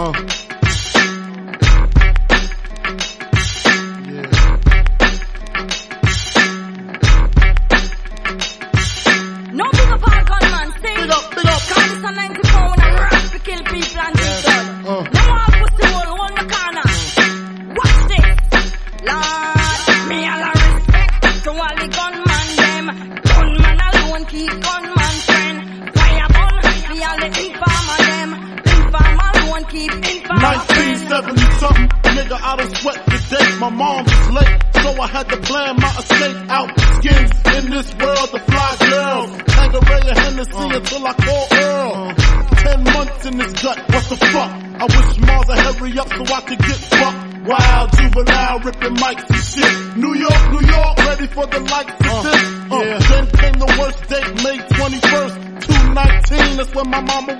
Uh. Keep informer friend. 1970 something, nigga, I don't sweat the day. My mom was late, so I had to plan my escape out. Skins in this world, the fly girls. Tanqueray and Hennessy until I call Earl. Ten months in this gut, what the fuck? I wish Mars would hurry up so I could get fucked. Wild juvenile ripping mics and shit. New York, New York, ready for the likes of this. Uh, Then came the worst date, May 21st, 219. That's when my mama water burst. No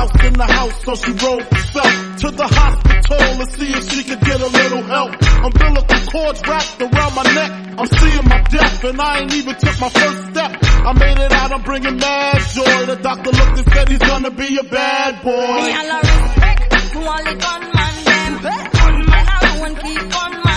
spouse in the house, so she rolled herself to the hospital to see if she could get a little help. Umbilical cords wrapped around my neck. I'm seeing my death, and I ain't even took my first step. I made it out, I'm bringing mad joy. The doctor looked and said he's gonna be a bad boy. Me a respect to all the gunman them. Alone keep gunman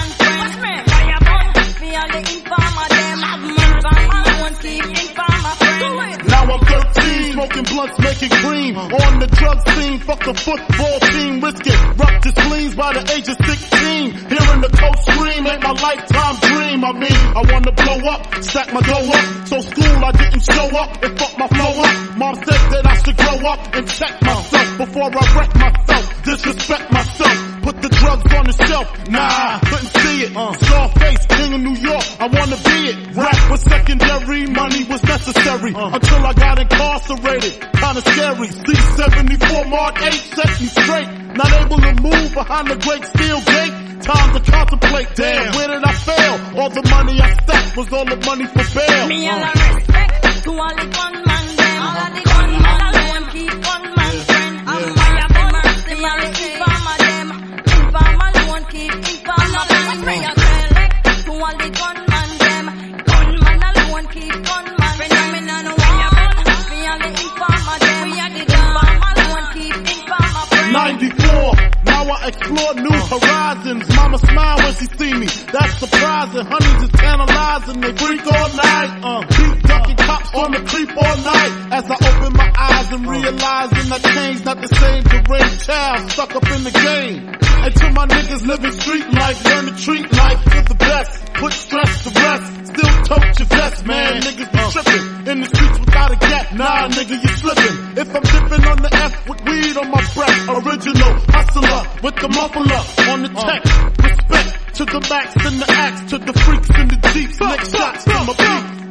13, smoking blunts, making cream. On the drug scene, fuck the football team, risk it. Roughed his spleens by the age of 16. Hearing the coach scream ain't my lifetime dream. I mean, I wanna blow up, stack my dough up. So school I didn't show up, and fuck my flow up. Mom said that I should grow up and check myself before I wreck myself. Disrespect myself. Put the drugs on the shelf. Nah, couldn't see it. Uh. Scarface, king of New York. I wanna be it. Rap was secondary, money was necessary. Uh. Until I got incarcerated. Kinda. C74 Mark 8 set me straight. Not able to move behind the great steel gate. Time to contemplate. Damn, where did I fail? All the money I stacked was all the money for bail. Me all a respect 94. Now I explore new horizons. Mama smile when she see me. That's surprising. Honeys is tantalizing. They freak all night. Uh, beat ducking cops on the creep all night. As I open my eyes and realizing that change not the same deranged child stuck up in the game. And to my niggas living street life, learn to treat life to the best. Put stress to rest. Still tote your vest, man. Niggas be tripping. In the streets without a gap. Nah, nigga, you Original hustler with the muffler on the tech. Respect to the max and the axe. To the freaks and the deeps. Next shots to my beat.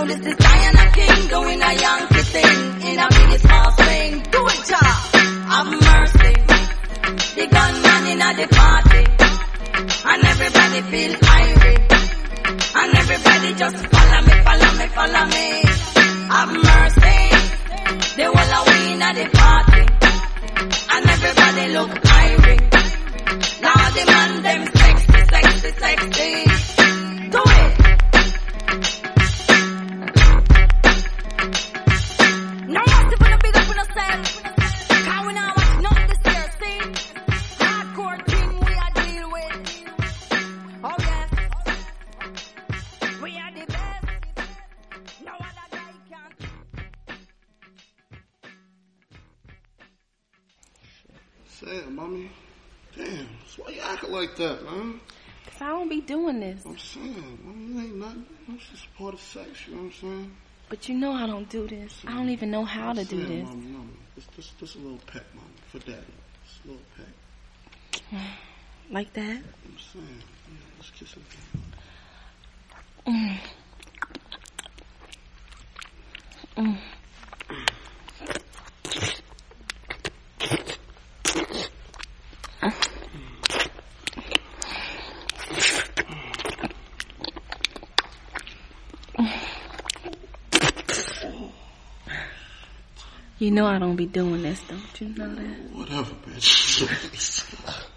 Now this is Diana King doing a Yankee thing in a big small swing. Do it, child. Have mercy. The gunman in the party, and everybody feel irate, and everybody just follow me, follow me, follow me. Have mercy. The whole of we in a the party, and everybody look irate. Now the man them sexy, sexy, sexy. Damn, mommy. Damn, so why you acting like that, man? Cause I don't be doing this. I'm saying, mommy, it ain't nothing. It's just part of sex, you know what I'm saying? But you know I don't do this. I don't even know how to do Saying, this. Mommy, mommy, just, just, just a little peck, mommy, for daddy. Just a little peck. Like that. I'm saying, yeah, let's kiss him. Mm. Mm. You know I don't be doing this, don't you know that? Whatever, bitch.